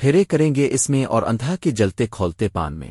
پھیرے کریں گے اس میں اور اندھا کے جلتے کھولتے پان میں۔